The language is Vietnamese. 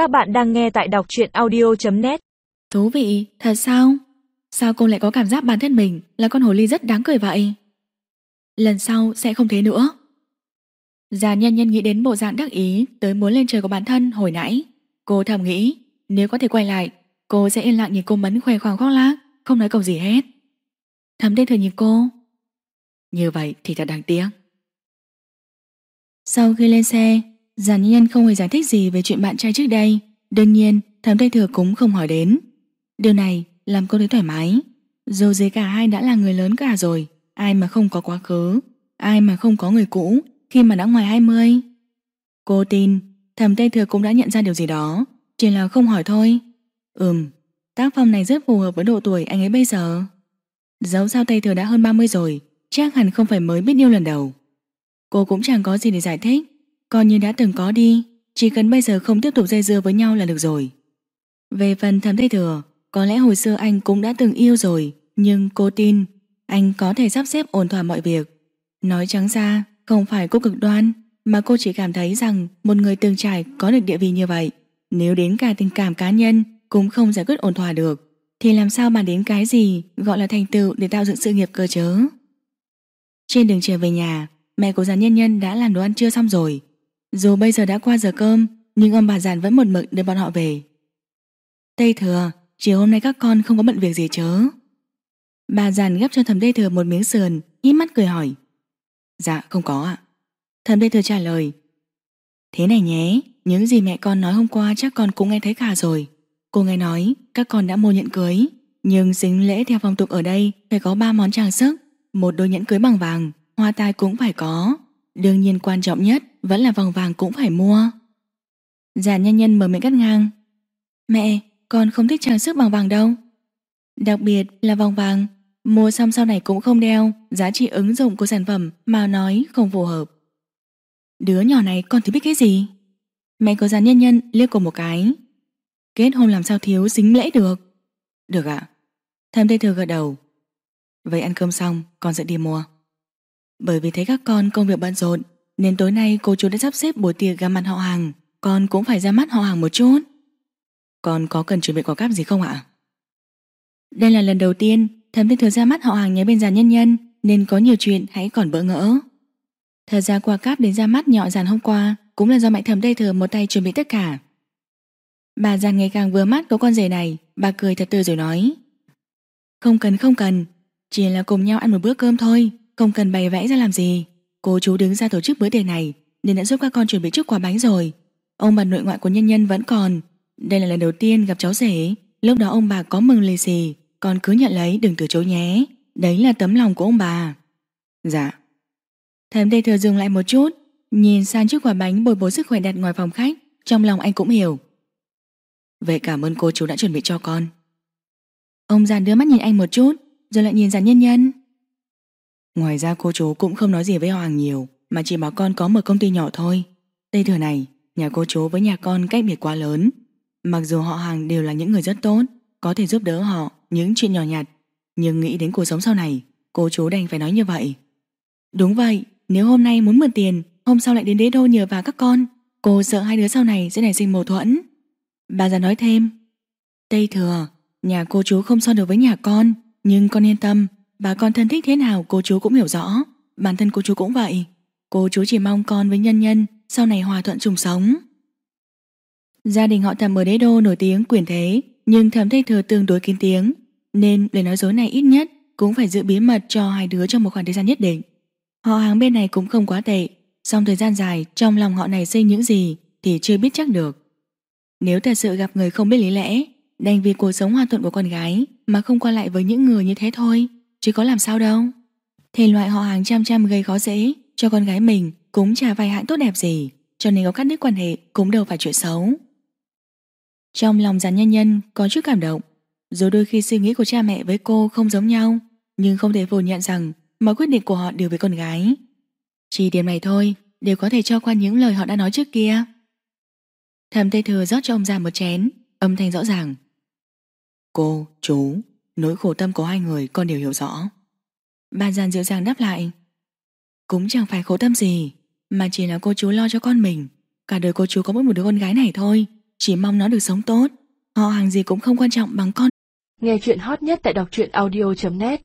Các bạn đang nghe tại đọc truyện audio.net Thú vị, thật sao? Sao cô lại có cảm giác bản thân mình là con hồ ly rất đáng cười vậy? Lần sau sẽ không thế nữa. Già nhân nhân nghĩ đến bộ dạng đắc ý tới muốn lên trời của bản thân hồi nãy. Cô thầm nghĩ, nếu có thể quay lại, cô sẽ yên lặng nhìn cô mấn khoe khoang khoác lác, không nói câu gì hết. Thầm tên thừa nhìn cô. Như vậy thì thật đáng tiếc. Sau khi lên xe, Giản nhân không hề giải thích gì về chuyện bạn trai trước đây. Đương nhiên, thẩm tây thừa cũng không hỏi đến. Điều này làm cô thấy thoải mái. Dù gì cả hai đã là người lớn cả rồi, ai mà không có quá khứ, ai mà không có người cũ khi mà đã ngoài 20. Cô tin, thẩm tây thừa cũng đã nhận ra điều gì đó, chỉ là không hỏi thôi. Ừm, tác phong này rất phù hợp với độ tuổi anh ấy bây giờ. Dẫu sao Tây Thừa đã hơn 30 rồi, chắc hẳn không phải mới biết yêu lần đầu. Cô cũng chẳng có gì để giải thích, Coi như đã từng có đi, Chỉ cần bây giờ không tiếp tục dây dưa với nhau là được rồi. Về phần thẩm tây thừa, Có lẽ hồi xưa anh cũng đã từng yêu rồi, Nhưng cô tin, Anh có thể sắp xếp ổn thỏa mọi việc. Nói trắng ra, Không phải cô cực đoan, Mà cô chỉ cảm thấy rằng Một người từng trải có được địa vị như vậy, Nếu đến cả tình cảm cá nhân Cũng không giải quyết ổn thỏa được, Thì làm sao mà đến cái gì Gọi là thành tựu để tạo dựng sự nghiệp cơ chớ Trên đường trở về nhà, Mẹ của giàn nhân nhân đã làm đồ ăn trưa xong rồi dù bây giờ đã qua giờ cơm, Nhưng ông bà giàn vẫn một mực đưa bọn họ về. Tây thừa, Chiều hôm nay các con không có bận việc gì chớ? Bà giàn gấp cho thầm Tây thừa một miếng sườn Hít mắt cười hỏi. Dạ không có ạ. Thầm Tây thừa trả lời. Thế này nhé, Những gì mẹ con nói hôm qua chắc con cũng nghe thấy cả rồi. Cô nghe nói, các con đã mua nhẫn cưới, Nhưng dính lễ theo phong tục ở đây Phải có ba món trang sức, Một đôi nhẫn cưới bằng vàng, Hoa tai cũng phải có. Đương nhiên quan trọng nhất vẫn là vòng vàng cũng phải mua. Già nhân nhân mở miệng cắt ngang. Mẹ, con không thích trang sức bằng vàng đâu. Đặc biệt là vòng vàng, mua xong sau này cũng không đeo, giá trị ứng dụng của sản phẩm mà nói không phù hợp. Đứa nhỏ này con thì biết cái gì? Mẹ của già nhân nhân liếc cô một cái. Kết hôn làm sao thiếu dính lễ được? Được ạ. Thầm tây thừa gật đầu. Vậy ăn cơm xong, con sẽ đi mua. Bởi vì thấy các con công việc bận rộn, nên tối nay cô chú đã sắp xếp buổi tiệc gặp mặt họ hàng. Con cũng phải ra mắt họ hàng một chút. Con có cần chuẩn bị quả cáp gì không ạ? Đây là lần đầu tiên Thẩm Thiên Thừa ra mắt họ hàng nhé bên giàn nhân nhân, Nên có nhiều chuyện hãy còn bỡ ngỡ. Thật ra quả cáp đến ra mắt nhỏ giàn hôm qua Cũng là do mẹ thẩm đây Thừa một tay chuẩn bị tất cả. Bà giàn ngày càng vừa mắt có con rể này, Bà cười thật tươi rồi nói. Không cần không cần, Chỉ là cùng nhau ăn một bữa cơm thôi. Không cần bày vẽ ra làm gì. Cô chú đứng ra tổ chức bữa tiệc này Nên đã giúp các con chuẩn bị chút quà bánh rồi. Ông bà nội ngoại của nhân nhân vẫn còn. Đây là lần đầu tiên gặp cháu rể. Lúc đó ông bà có mừng lì xì. Con cứ nhận lấy đừng từ chối nhé. Đấy là tấm lòng của ông bà. Dạ. Thầm tây thừa dừng lại một chút Nhìn sang chiếc quả bánh bồi bổ sức khỏe đặt ngoài phòng khách. Trong lòng anh cũng hiểu. Vậy cảm ơn cô chú đã chuẩn bị cho con. Ông già đưa mắt nhìn anh một chút Rồi lại nhìn giàn nhân nhân Ngoài ra cô chú cũng không nói gì với Hoàng nhiều Mà chỉ bảo con có một công ty nhỏ thôi. Tây thừa này Nhà cô chú với nhà con cách biệt quá lớn. Mặc dù họ hàng đều là những người rất tốt Có thể giúp đỡ họ những chuyện nhỏ nhặt Nhưng nghĩ đến cuộc sống sau này Cô chú đành phải nói như vậy. Đúng vậy, nếu hôm nay muốn mượn tiền Hôm sau lại đến đế đô nhờ vào các con Cô sợ hai đứa sau này sẽ nảy sinh mâu thuẫn. Bà già nói thêm Tây thừa, nhà cô chú không so được với nhà con Nhưng con yên tâm Bà con thân thích thế nào cô chú cũng hiểu rõ. Bản thân cô chú cũng vậy. Cô chú chỉ mong con với nhân nhân Sau này hòa thuận chung sống. Gia đình họ thầm ở đế đô nổi tiếng quyền thế, Nhưng thầm thích thừa tương đối kín tiếng, Nên lời nói dối này ít nhất Cũng phải giữ bí mật cho hai đứa trong một khoảng thời gian nhất định. Họ hàng bên này cũng không quá tệ Xong thời gian dài Trong lòng họ này xây những gì Thì chưa biết chắc được. Nếu thật sự gặp người không biết lý lẽ, Đành vì cuộc sống hòa thuận của con gái Mà không qua lại với những người như thế thôi chứ có làm sao đâu. Thể loại họ hàng chăm chăm gây khó dễ cho con gái mình cũng chả vài hạng tốt đẹp gì, cho nên có cắt đứt quan hệ cũng đâu phải chuyện xấu. Trong lòng giàn nhân nhân có chút cảm động, dù đôi khi suy nghĩ của cha mẹ với cô không giống nhau, nhưng không thể phủ nhận rằng mọi quyết định của họ đều với con gái. Chỉ điểm này thôi, đều có thể cho qua những lời họ đã nói trước kia. Thầm Tây Thừa rót cho ông già một chén, âm thanh rõ ràng. Cô, chú, Nỗi khổ tâm của hai người con đều hiểu rõ. Bà giàn dịu dàng đáp lại, Cũng chẳng phải khổ tâm gì, Mà chỉ là cô chú lo cho con mình. Cả đời cô chú có mỗi một đứa con gái này thôi, Chỉ mong nó được sống tốt. Họ hàng gì cũng không quan trọng bằng con. Nghe chuyện hot nhất tại đọc truyện audio.net